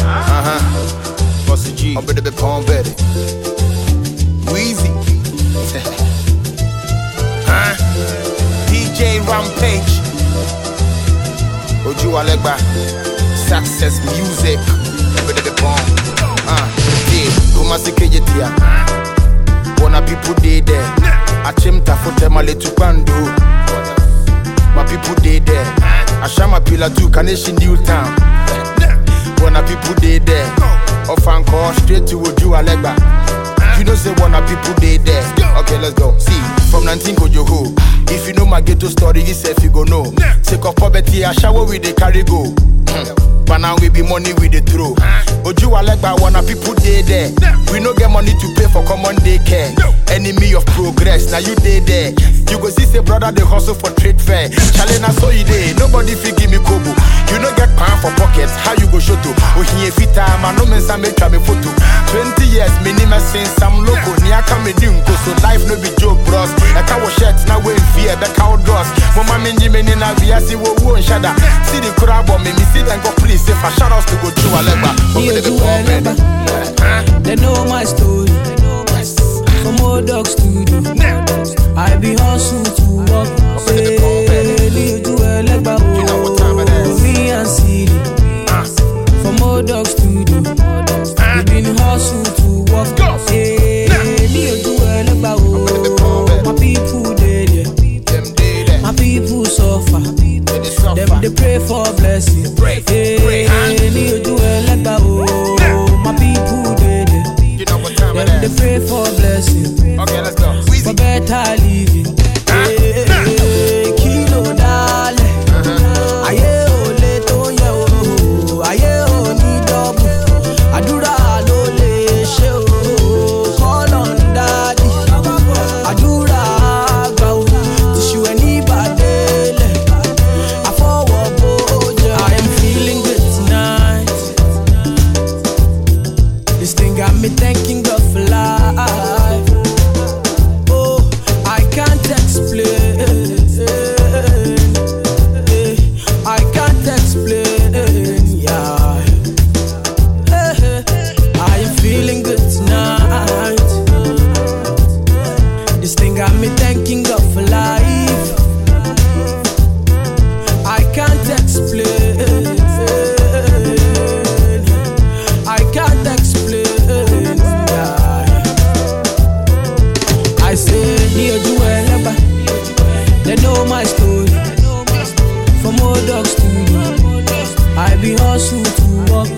Uh-huh. Bossy G. I'm better be Palm Betty. Wheezy. huh? DJ Rampage. Ojuelegba. Success Music. Better be Palm. Uh, yeah. Kumasi Kejetia. Wanna people dey there. Achimta fote male tukwando. My people dey there. Ashama Pila too, Kaneshie New Town. Wanna people dey there. Off and call straight to Ojuelegba. You know say wanna people dey there. Okay, let's go. See, from 19 Kojoho. If you know my ghetto story, you say if you go know. Take of poverty, I shower with the carry go. But now we be money with the throw. Ojuelegba, wanna people dey there. We no get money to pay for common daycare. Enemy of progress, now you dey there. You go see say brother they hustle for trade fair. Challenge na so you dey. Nobody fit give me kobo. You no get pan for pocket. How you go show to? Ohiye fita, man no mensa make try me photo. 20 years minimum since I'm local. Ni aka me di nko so life no be joke bros. Eka wo shirt na we fear be ka doors. Mama me nyi me na via si wo wo nshada. See the crowd but me me see them go please say for shout outs to go to Alegba. Me But Oju they be born ready. They know my story. From old dog studio. I be hustle to work. Say, me Ojuelegba. know what time it is. oh, Me and Siri. Ah. From old dog studio. We been ah. hustle to work. go. Say, me Ojuelegba. oh, oh. My people they there. Them dey there. My people suffer. Them they pray for blessing. Pray, pray, huh? Hey, me Ojuelegba. Oh, oh. my people they there. You know what time it Them they pray for blessing, Okay, let's go. for better. know my story. From old dogs to you, I be hustle to walk.